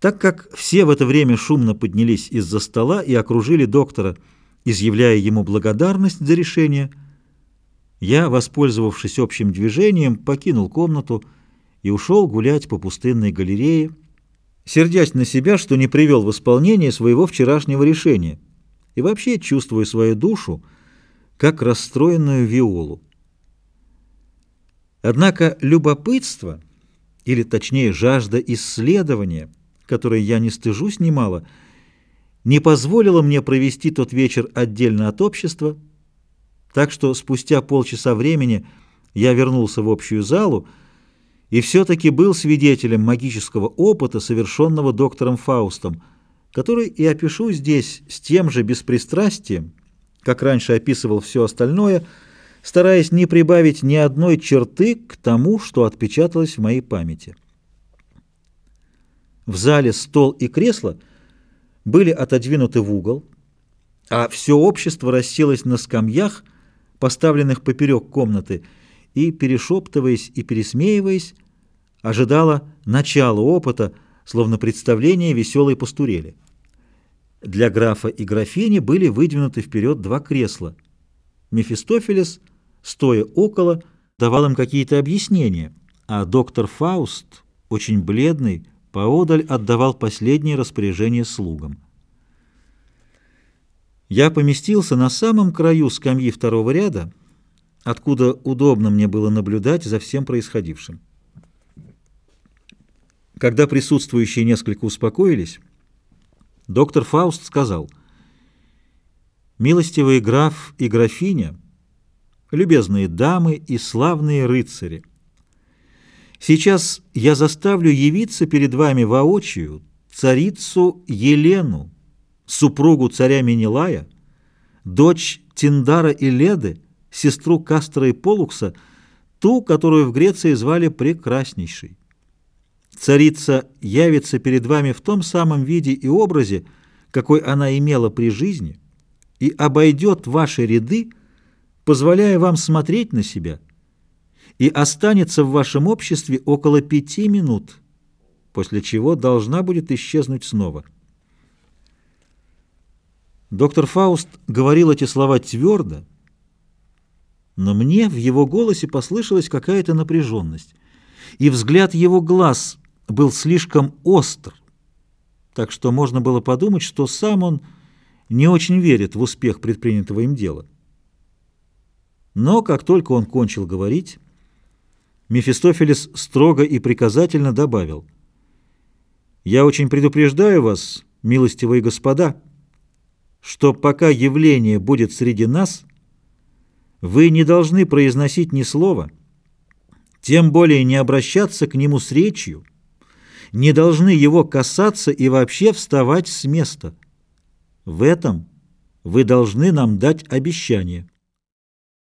Так как все в это время шумно поднялись из-за стола и окружили доктора, изъявляя ему благодарность за решение, я, воспользовавшись общим движением, покинул комнату и ушел гулять по пустынной галерее, сердясь на себя, что не привел в исполнение своего вчерашнего решения, и вообще чувствуя свою душу, как расстроенную виолу. Однако любопытство, или точнее жажда исследования – которой я не стыжусь немало, не позволила мне провести тот вечер отдельно от общества, так что спустя полчаса времени я вернулся в общую залу и все-таки был свидетелем магического опыта, совершенного доктором Фаустом, который и опишу здесь с тем же беспристрастием, как раньше описывал все остальное, стараясь не прибавить ни одной черты к тому, что отпечаталось в моей памяти. В зале стол и кресло были отодвинуты в угол, а все общество расселось на скамьях, поставленных поперек комнаты, и, перешептываясь и пересмеиваясь, ожидало начала опыта, словно представление веселой пастурели. Для графа и графини были выдвинуты вперед два кресла. Мефистофелес, стоя около, давал им какие-то объяснения, а доктор Фауст, очень бледный, поодаль отдавал последние распоряжения слугам. Я поместился на самом краю скамьи второго ряда, откуда удобно мне было наблюдать за всем происходившим. Когда присутствующие несколько успокоились, доктор Фауст сказал, «Милостивый граф и графиня, любезные дамы и славные рыцари, Сейчас я заставлю явиться перед вами воочию царицу Елену, супругу царя Менелая, дочь Тиндара и Леды, сестру Кастера и Полукса, ту, которую в Греции звали Прекраснейшей. Царица явится перед вами в том самом виде и образе, какой она имела при жизни, и обойдет ваши ряды, позволяя вам смотреть на себя – и останется в вашем обществе около пяти минут, после чего должна будет исчезнуть снова. Доктор Фауст говорил эти слова твердо, но мне в его голосе послышалась какая-то напряженность, и взгляд его глаз был слишком остр, так что можно было подумать, что сам он не очень верит в успех предпринятого им дела. Но как только он кончил говорить, Мефистофелес строго и приказательно добавил. «Я очень предупреждаю вас, милостивые господа, что пока явление будет среди нас, вы не должны произносить ни слова, тем более не обращаться к нему с речью, не должны его касаться и вообще вставать с места. В этом вы должны нам дать обещание».